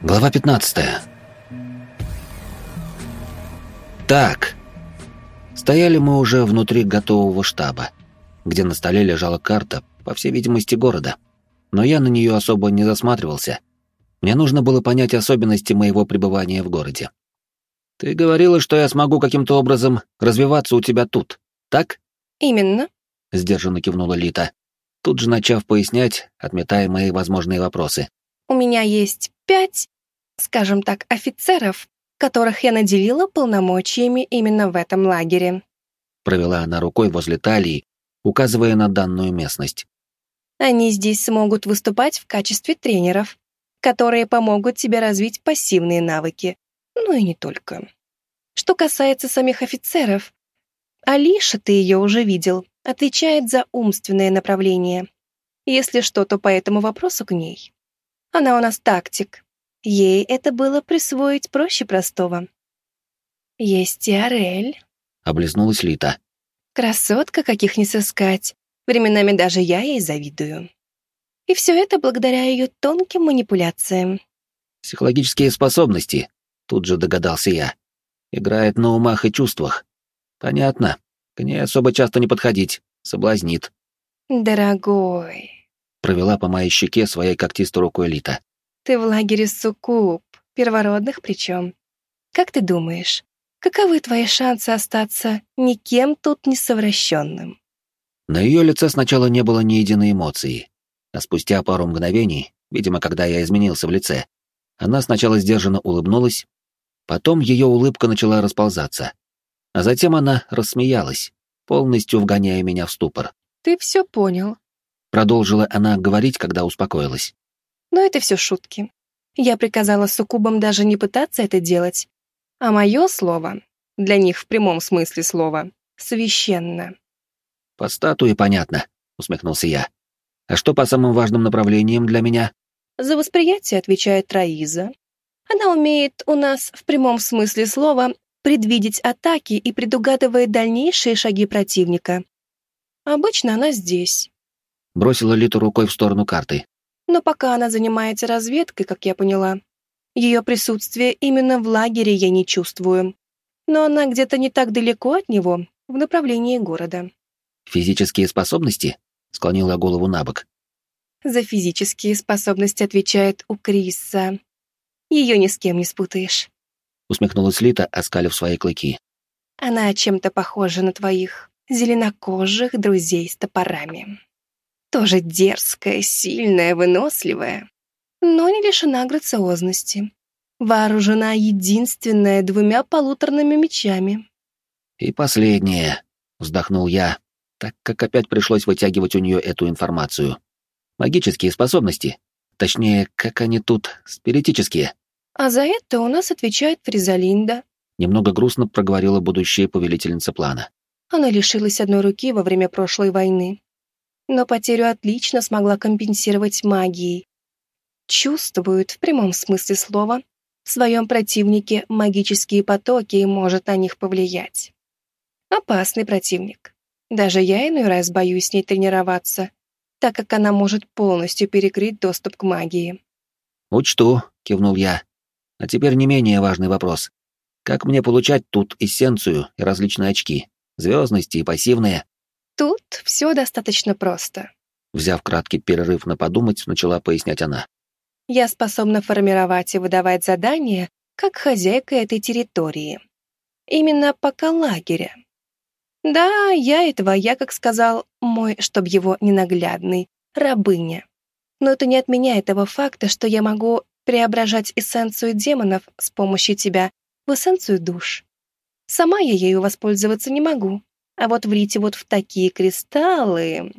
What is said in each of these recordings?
Глава 15. Так. Стояли мы уже внутри готового штаба, где на столе лежала карта, по всей видимости, города. Но я на нее особо не засматривался. Мне нужно было понять особенности моего пребывания в городе. Ты говорила, что я смогу каким-то образом развиваться у тебя тут, так? Именно, сдержанно кивнула Лита, тут же начав пояснять, отметая мои возможные вопросы. У меня есть пять, скажем так, офицеров, которых я наделила полномочиями именно в этом лагере. Провела она рукой возле талии, указывая на данную местность. Они здесь смогут выступать в качестве тренеров, которые помогут тебе развить пассивные навыки, ну и не только. Что касается самих офицеров, Алиша, ты ее уже видел, отвечает за умственное направление. Если что, то по этому вопросу к ней. Она у нас тактик. Ей это было присвоить проще простого. Есть и Арель. Облизнулась Лита. Красотка, каких не сыскать. Временами даже я ей завидую. И все это благодаря ее тонким манипуляциям. Психологические способности, тут же догадался я. Играет на умах и чувствах. Понятно. К ней особо часто не подходить. Соблазнит. Дорогой. Провела по моей щеке своей когтистой рукой Лита. Ты в лагере суккуб, первородных причем. Как ты думаешь, каковы твои шансы остаться никем тут не совращенным? На ее лице сначала не было ни единой эмоции, а спустя пару мгновений, видимо, когда я изменился в лице, она сначала сдержанно улыбнулась, потом ее улыбка начала расползаться, а затем она рассмеялась, полностью вгоняя меня в ступор. «Ты все понял», — продолжила она говорить, когда успокоилась. «Но это все шутки. Я приказала суккубам даже не пытаться это делать, а мое слово, для них в прямом смысле слова, священно». «По статуе понятно», — усмехнулся я. А что по самым важным направлениям для меня? За восприятие отвечает Раиза. Она умеет у нас в прямом смысле слова предвидеть атаки и предугадывает дальнейшие шаги противника. Обычно она здесь. Бросила Литу рукой в сторону карты. Но пока она занимается разведкой, как я поняла, ее присутствие именно в лагере я не чувствую. Но она где-то не так далеко от него, в направлении города. Физические способности? склонила голову на бок. За физические способности отвечает у Криса. Ее ни с кем не спутаешь. Усмехнулась Лита, оскалив свои клыки. Она чем-то похожа на твоих зеленокожих друзей с топорами. Тоже дерзкая, сильная, выносливая, но не лишена грациозности. Вооружена единственная двумя полуторными мечами. «И последнее», — вздохнул я, так как опять пришлось вытягивать у нее эту информацию. Магические способности. Точнее, как они тут, спиритические. А за это у нас отвечает Фризалинда. Немного грустно проговорила будущая повелительница плана. Она лишилась одной руки во время прошлой войны. Но потерю отлично смогла компенсировать магией. Чувствует, в прямом смысле слова, в своем противнике магические потоки и может на них повлиять. Опасный противник. Даже я иной раз боюсь с ней тренироваться, так как она может полностью перекрыть доступ к магии. «Учту», — кивнул я. «А теперь не менее важный вопрос. Как мне получать тут эссенцию и различные очки? Звездности и пассивные?» «Тут все достаточно просто», — взяв краткий перерыв на подумать, начала пояснять она. «Я способна формировать и выдавать задания как хозяйка этой территории. Именно пока лагеря. Да, я и твоя, как сказал мой, чтоб его ненаглядный, рабыня. Но это не отменяет того факта, что я могу преображать эссенцию демонов с помощью тебя в эссенцию душ. Сама я ею воспользоваться не могу, а вот влить вот в такие кристаллы...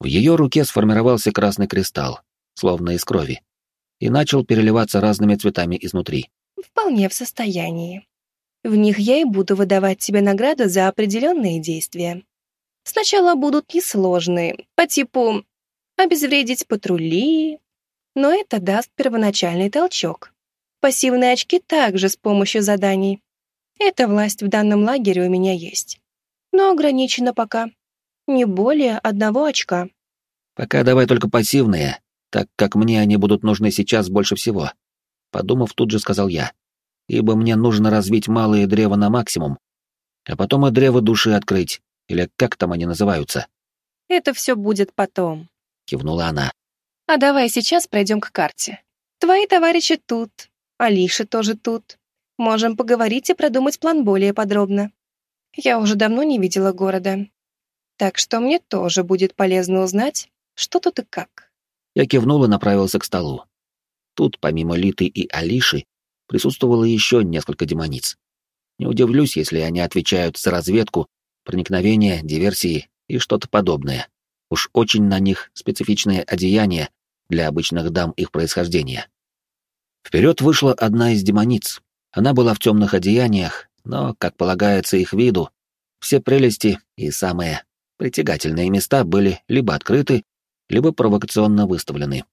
В ее руке сформировался красный кристалл, словно из крови, и начал переливаться разными цветами изнутри. Вполне в состоянии. В них я и буду выдавать тебе награду за определенные действия. Сначала будут несложные, по типу обезвредить патрули, но это даст первоначальный толчок. Пассивные очки также с помощью заданий. Эта власть в данном лагере у меня есть. Но ограничена пока. Не более одного очка. Пока давай только пассивные. так как мне они будут нужны сейчас больше всего. Подумав, тут же сказал я. Ибо мне нужно развить малые древа на максимум, а потом и древо души открыть, или как там они называются. Это все будет потом, кивнула она. А давай сейчас пройдем к карте. Твои товарищи тут, Алиша тоже тут. Можем поговорить и продумать план более подробно. Я уже давно не видела города, так что мне тоже будет полезно узнать, что тут и как. Я кивнул и направился к столу. Тут, помимо Литы и Алиши, присутствовало еще несколько демониц. Не удивлюсь, если они отвечают за разведку, проникновение, диверсии и что-то подобное. Уж очень на них специфичное одеяние для обычных дам их происхождения. Вперед вышла одна из демониц. Она была в темных одеяниях, но, как полагается их виду, все прелести и самые притягательные места были либо открыты, либо провокационно выставлены.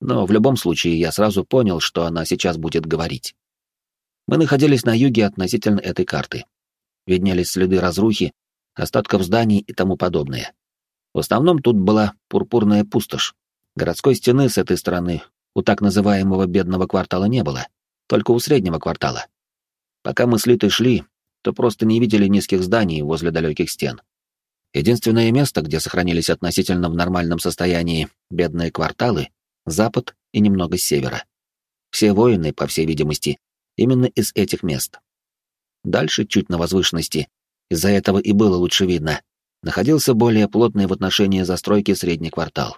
Но в любом случае я сразу понял, что она сейчас будет говорить. Мы находились на юге относительно этой карты. Виднелись следы разрухи, остатков зданий и тому подобное. В основном тут была пурпурная пустошь. Городской стены с этой стороны у так называемого бедного квартала не было, только у среднего квартала. Пока мы с Литой шли, то просто не видели низких зданий возле далеких стен. Единственное место, где сохранились относительно в нормальном состоянии бедные кварталы — запад и немного севера. Все воины, по всей видимости, именно из этих мест. Дальше, чуть на возвышенности, из-за этого и было лучше видно, находился более плотный в отношении застройки средний квартал.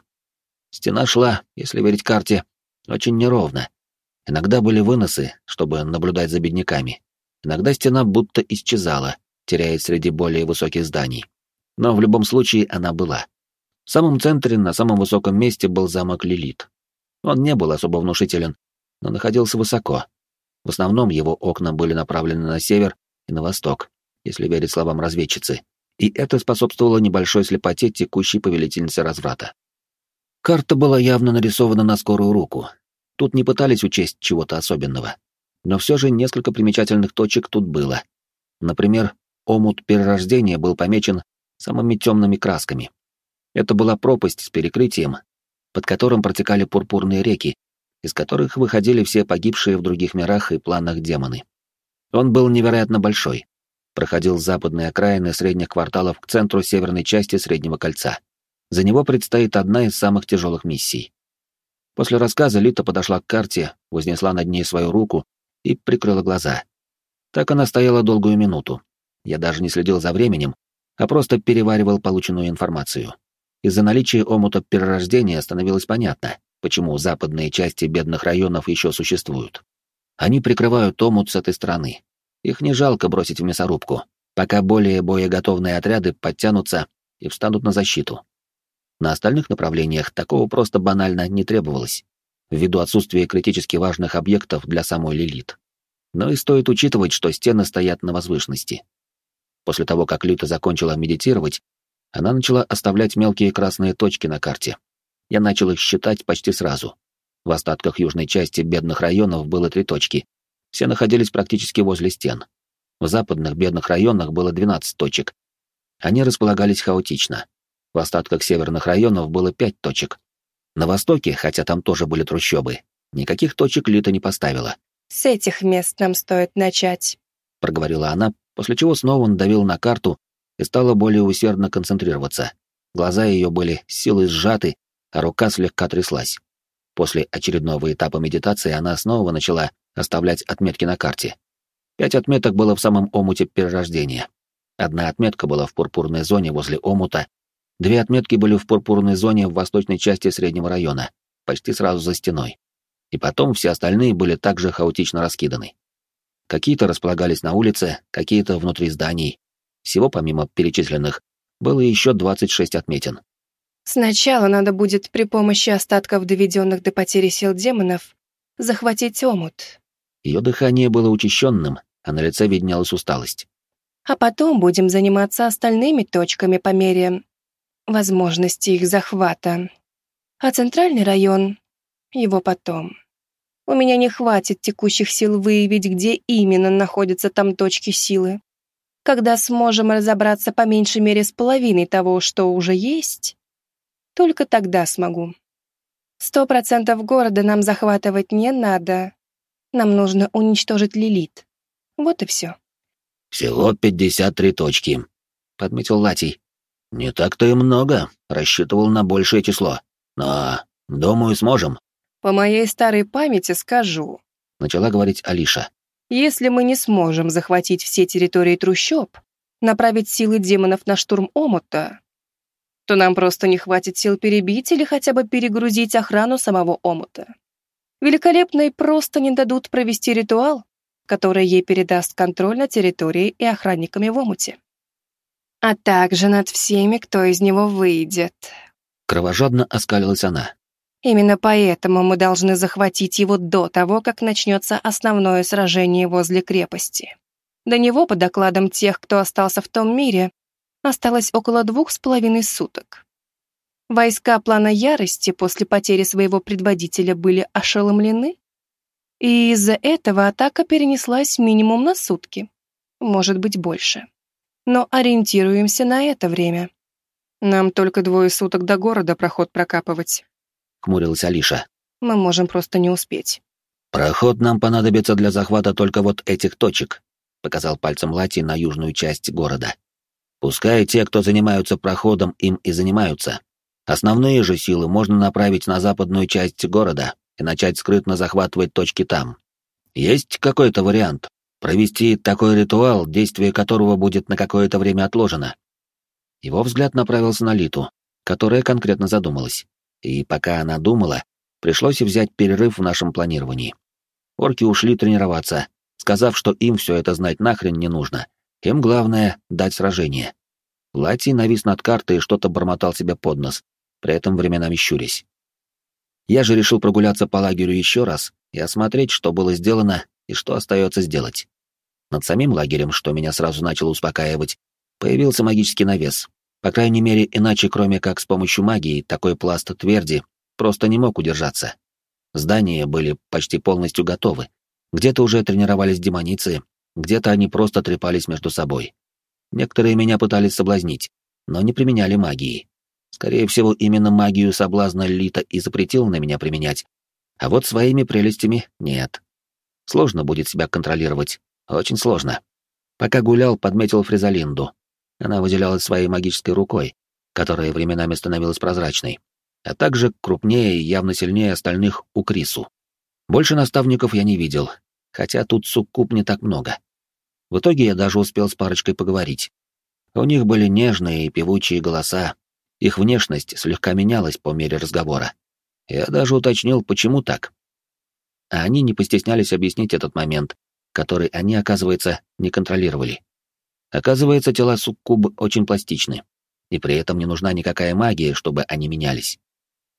Стена шла, если верить карте, очень неровно. Иногда были выносы, чтобы наблюдать за бедняками. Иногда стена будто исчезала, теряясь среди более высоких зданий но в любом случае она была. В самом центре, на самом высоком месте был замок Лилит. Он не был особо внушителен, но находился высоко. В основном его окна были направлены на север и на восток, если верить словам разведчицы, и это способствовало небольшой слепоте текущей повелительницы разврата. Карта была явно нарисована на скорую руку. Тут не пытались учесть чего-то особенного. Но все же несколько примечательных точек тут было. Например, омут перерождения был помечен самыми темными красками. Это была пропасть с перекрытием, под которым протекали пурпурные реки, из которых выходили все погибшие в других мирах и планах демоны. Он был невероятно большой, проходил с западной окраины средних кварталов к центру северной части Среднего кольца. За него предстоит одна из самых тяжелых миссий. После рассказа Лита подошла к карте, вознесла над ней свою руку и прикрыла глаза. Так она стояла долгую минуту. Я даже не следил за временем, а просто переваривал полученную информацию. Из-за наличия омута перерождения становилось понятно, почему западные части бедных районов еще существуют. Они прикрывают омут с этой стороны. Их не жалко бросить в мясорубку, пока более боеготовные отряды подтянутся и встанут на защиту. На остальных направлениях такого просто банально не требовалось, ввиду отсутствия критически важных объектов для самой Лилит. Но и стоит учитывать, что стены стоят на возвышенности. После того, как Лита закончила медитировать, она начала оставлять мелкие красные точки на карте. Я начал их считать почти сразу. В остатках южной части бедных районов было три точки. Все находились практически возле стен. В западных бедных районах было 12 точек. Они располагались хаотично. В остатках северных районов было пять точек. На востоке, хотя там тоже были трущобы, никаких точек Лита не поставила. «С этих мест нам стоит начать», — проговорила она, после чего снова надавил на карту и стала более усердно концентрироваться. Глаза ее были силой сжаты, а рука слегка тряслась. После очередного этапа медитации она снова начала оставлять отметки на карте. Пять отметок было в самом омуте перерождения. Одна отметка была в пурпурной зоне возле омута, две отметки были в пурпурной зоне в восточной части среднего района, почти сразу за стеной. И потом все остальные были также хаотично раскиданы. Какие-то располагались на улице, какие-то внутри зданий. Всего помимо перечисленных было еще 26 отметин. Сначала надо будет при помощи остатков доведенных до потери сил демонов захватить омут. Ее дыхание было учащенным, а на лице виднелась усталость. А потом будем заниматься остальными точками по мере возможности их захвата. А центральный район — его потом. У меня не хватит текущих сил выявить, где именно находятся там точки силы. Когда сможем разобраться по меньшей мере с половиной того, что уже есть, только тогда смогу. Сто процентов города нам захватывать не надо. Нам нужно уничтожить Лилит. Вот и все. Всего пятьдесят три точки, подметил Латий. Не так-то и много, рассчитывал на большее число. Но, думаю, сможем. По моей старой памяти скажу, начала говорить Алиша. Если мы не сможем захватить все территории трущоб, направить силы демонов на штурм омута, то нам просто не хватит сил перебить или хотя бы перегрузить охрану самого омута. Великолепной просто не дадут провести ритуал, который ей передаст контроль над территорией и охранниками в омуте. А также над всеми, кто из него выйдет. Кровожадно оскалилась она. Именно поэтому мы должны захватить его до того, как начнется основное сражение возле крепости. До него, по докладам тех, кто остался в том мире, осталось около двух с половиной суток. Войска плана ярости после потери своего предводителя были ошеломлены, и из-за этого атака перенеслась минимум на сутки, может быть больше. Но ориентируемся на это время. Нам только двое суток до города проход прокапывать. Хмурилась Алиша. Мы можем просто не успеть. Проход нам понадобится для захвата только вот этих точек, показал пальцем Лати на южную часть города. Пускай те, кто занимаются проходом, им и занимаются. Основные же силы можно направить на западную часть города и начать скрытно захватывать точки там. Есть какой-то вариант провести такой ритуал, действие которого будет на какое-то время отложено. Его взгляд направился на Литу, которая конкретно задумалась. И пока она думала, пришлось взять перерыв в нашем планировании. Орки ушли тренироваться, сказав, что им все это знать нахрен не нужно, им главное — дать сражение. Лати навис над картой и что-то бормотал себе под нос, при этом временами щурясь. Я же решил прогуляться по лагерю еще раз и осмотреть, что было сделано и что остается сделать. Над самим лагерем, что меня сразу начало успокаивать, появился магический навес. По крайней мере, иначе, кроме как с помощью магии, такой пласт тверди просто не мог удержаться. Здания были почти полностью готовы. Где-то уже тренировались демоницы, где-то они просто трепались между собой. Некоторые меня пытались соблазнить, но не применяли магии. Скорее всего, именно магию соблазна Лита и запретил на меня применять. А вот своими прелестями нет. Сложно будет себя контролировать. Очень сложно. Пока гулял, подметил Фризалинду. Она выделялась своей магической рукой, которая временами становилась прозрачной, а также крупнее и явно сильнее остальных у Крису. Больше наставников я не видел, хотя тут суккуб не так много. В итоге я даже успел с парочкой поговорить. У них были нежные и певучие голоса, их внешность слегка менялась по мере разговора. Я даже уточнил, почему так. А они не постеснялись объяснить этот момент, который они, оказывается, не контролировали. Оказывается, тела суккуб очень пластичны, и при этом не нужна никакая магия, чтобы они менялись.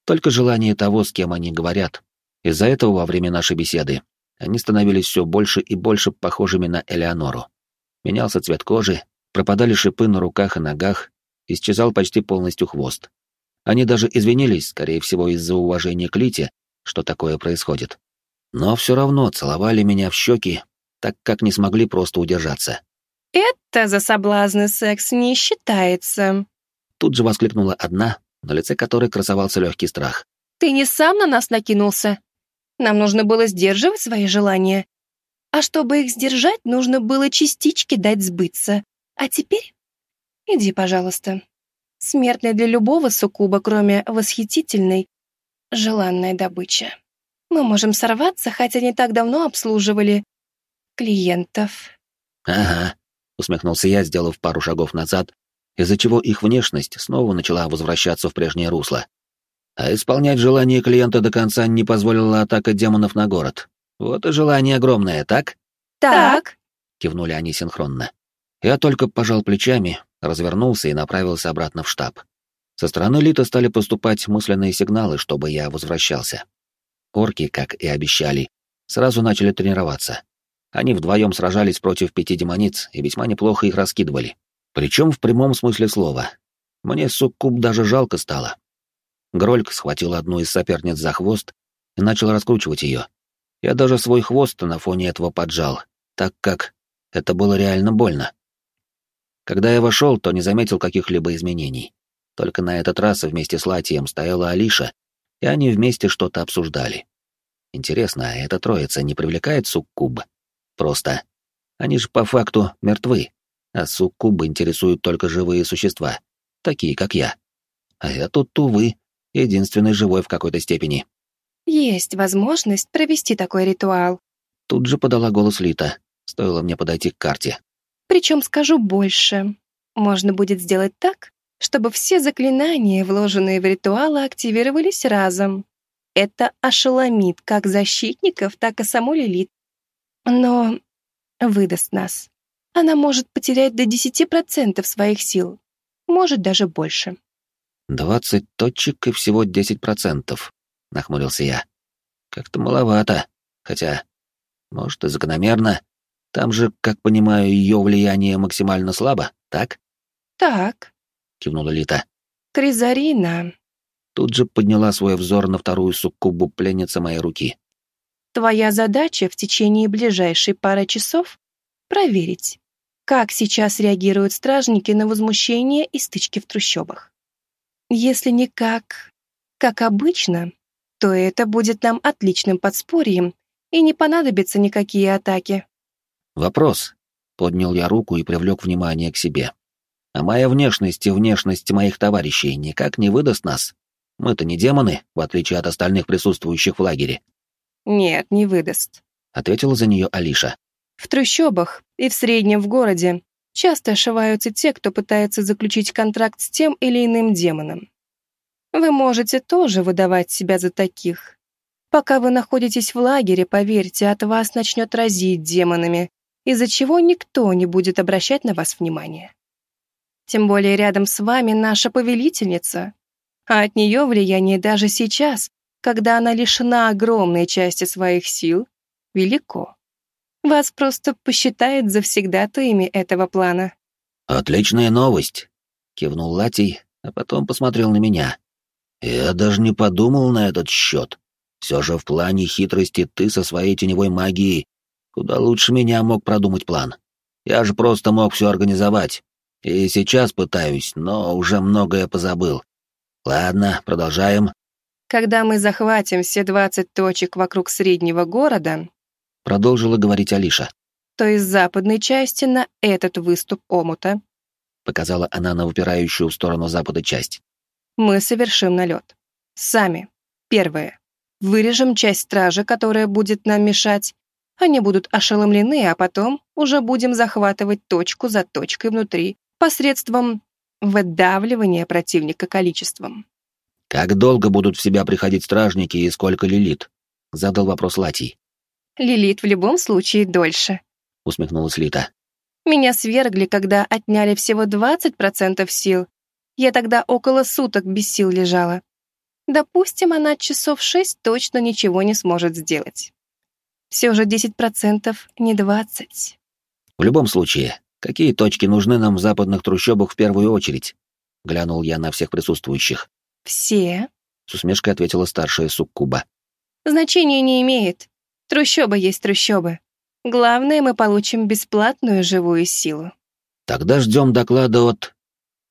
Только желание того, с кем они говорят. Из-за этого во время нашей беседы они становились все больше и больше похожими на Элеонору. Менялся цвет кожи, пропадали шипы на руках и ногах, исчезал почти полностью хвост. Они даже извинились, скорее всего, из-за уважения к Лите, что такое происходит. Но все равно целовали меня в щеки, так как не смогли просто удержаться. «Это за соблазны секс не считается», Тут же воскликнула одна, на лице которой красовался легкий страх. «Ты не сам на нас накинулся? Нам нужно было сдерживать свои желания. А чтобы их сдержать, нужно было частички дать сбыться. А теперь иди, пожалуйста. Смертная для любого суккуба, кроме восхитительной, желанной добычи. Мы можем сорваться, хотя не так давно обслуживали клиентов. Ага, усмехнулся я, сделав пару шагов назад, из-за чего их внешность снова начала возвращаться в прежнее русло. А исполнять желание клиента до конца не позволила атака демонов на город. Вот и желание огромное, так? Так. Кивнули они синхронно. Я только пожал плечами, развернулся и направился обратно в штаб. Со стороны Лита стали поступать мысленные сигналы, чтобы я возвращался. Орки, как и обещали, сразу начали тренироваться. Они вдвоем сражались против пяти демониц и весьма неплохо их раскидывали. Причем в прямом смысле слова. Мне суккуб даже жалко стало. Грольк схватил одну из соперниц за хвост и начал раскручивать ее. Я даже свой хвост на фоне этого поджал, так как это было реально больно. Когда я вошел, то не заметил каких-либо изменений. Только на этот раз вместе с Латием стояла Алиша, и они вместе что-то обсуждали. Интересно, а эта троица не привлекает суккуб? Просто. Они же по факту мертвы, а суккубы интересуют только живые существа, такие как я. А я тут, увы, единственный живой в какой-то степени. Есть возможность провести такой ритуал. Тут же подала голос Лита, стоило мне подойти к карте. Причем скажу больше. Можно будет сделать так, чтобы все заклинания, вложенные в ритуалы, активировались разом. Это ошеломит как защитников, так и саму Лилит. Но выдаст нас. Она может потерять до 10% своих сил, может даже больше. «Двадцать точек и всего десять процентов», — нахмурился я. «Как-то маловато. Хотя, может, и закономерно. Там же, как понимаю, ее влияние максимально слабо, так?» «Так», — кивнула Лита. «Кризарина». Тут же подняла свой взор на вторую суккубу пленницы моей руки. «Твоя задача в течение ближайшей пары часов — проверить, как сейчас реагируют стражники на возмущение и стычки в трущобах. Если не как... как обычно, то это будет нам отличным подспорьем, и не понадобятся никакие атаки. Вопрос. Поднял я руку и привлек внимание к себе. А моя внешность и внешность моих товарищей никак не выдаст нас. Мы-то не демоны, в отличие от остальных присутствующих в лагере. Нет, не выдаст, ответила за нее Алиша. В трущобах и в среднем в городе часто ошиваются те, кто пытается заключить контракт с тем или иным демоном. Вы можете тоже выдавать себя за таких. Пока вы находитесь в лагере, поверьте, от вас начнет разить демонами, из-за чего никто не будет обращать на вас внимания. Тем более рядом с вами наша повелительница, а от нее влияние даже сейчас, когда она лишена огромной части своих сил, велико. Вас просто посчитает завсегдатаями этого плана. «Отличная новость», — кивнул Латий, а потом посмотрел на меня. «Я даже не подумал на этот счет. Все же в плане хитрости ты со своей теневой магией куда лучше меня мог продумать план. Я же просто мог все организовать. И сейчас пытаюсь, но уже многое позабыл. Ладно, продолжаем. Когда мы захватим все двадцать точек вокруг среднего города, продолжила говорить Алиша. То из западной части на этот выступ омута, показала она на выпирающую в сторону запада часть. Мы совершим налет. Сами. Первое. Вырежем часть стражи, которая будет нам мешать. Они будут ошеломлены, а потом уже будем захватывать точку за точкой внутри посредством выдавливания противника количеством. «Как долго будут в себя приходить стражники и сколько лилит?» — задал вопрос Латий. Лилит в любом случае дольше», — усмехнулась Лита. «Меня свергли, когда отняли всего 20% сил. Я тогда около суток без сил лежала. Допустим, она часов шесть точно ничего не сможет сделать. Все же 10% не 20%. В любом случае, какие точки нужны нам в западных трущобах в первую очередь?» — глянул я на всех присутствующих. «Все?» — с усмешкой ответила старшая суккуба. «Значения не имеет. Трущоба есть трущобы. Главное, мы получим бесплатную живую силу. Тогда ждем доклада от...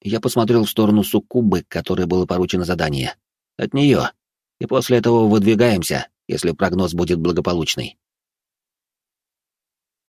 Я посмотрел в сторону Суккубы, которой было поручено задание. От нее. И после этого выдвигаемся, если прогноз будет благополучный.